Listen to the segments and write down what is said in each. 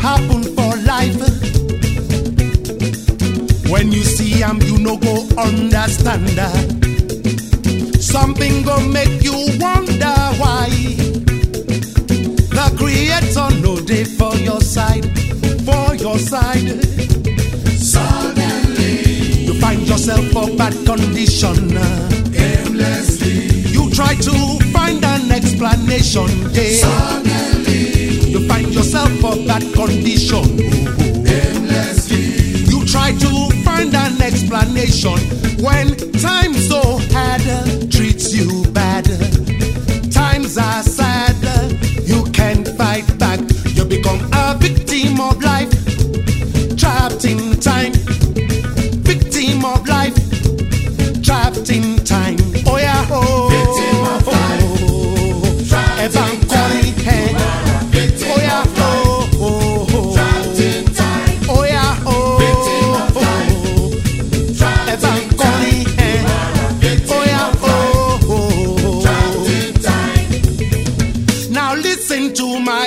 happen for life. When you see am, you no go understand. Something go make you wonder why. The creator no day for your side, for your side. Suddenly, You find yourself for bad condition. aimlessly, You try to find an explanation. Yeah. For bad condition.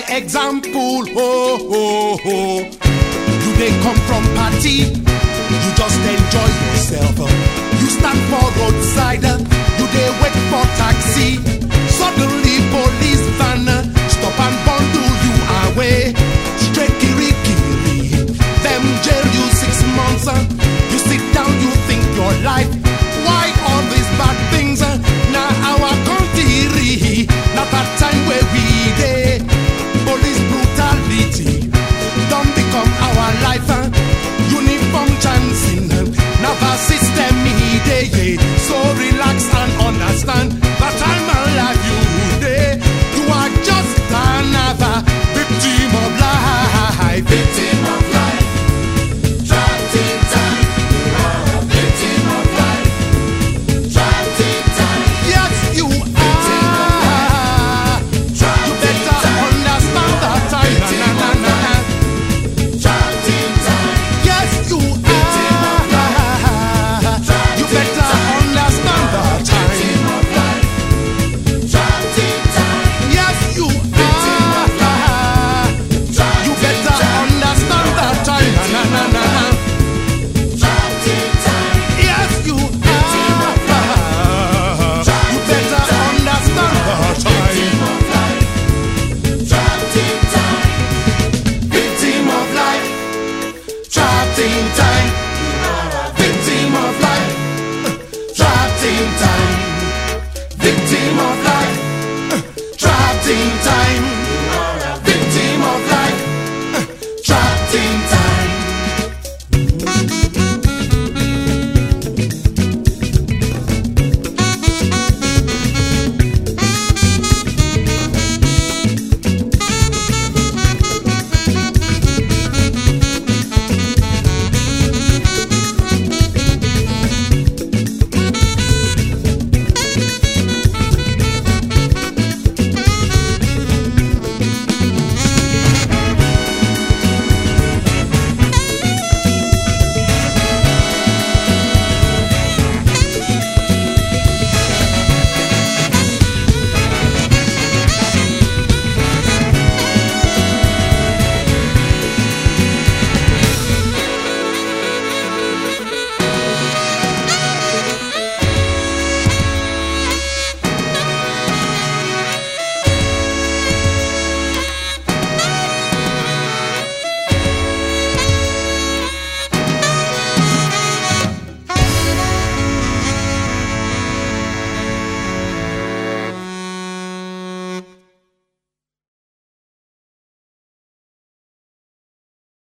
Example. Oh, oh, oh. You they come from party, you just enjoy yourself. You stand for roadside,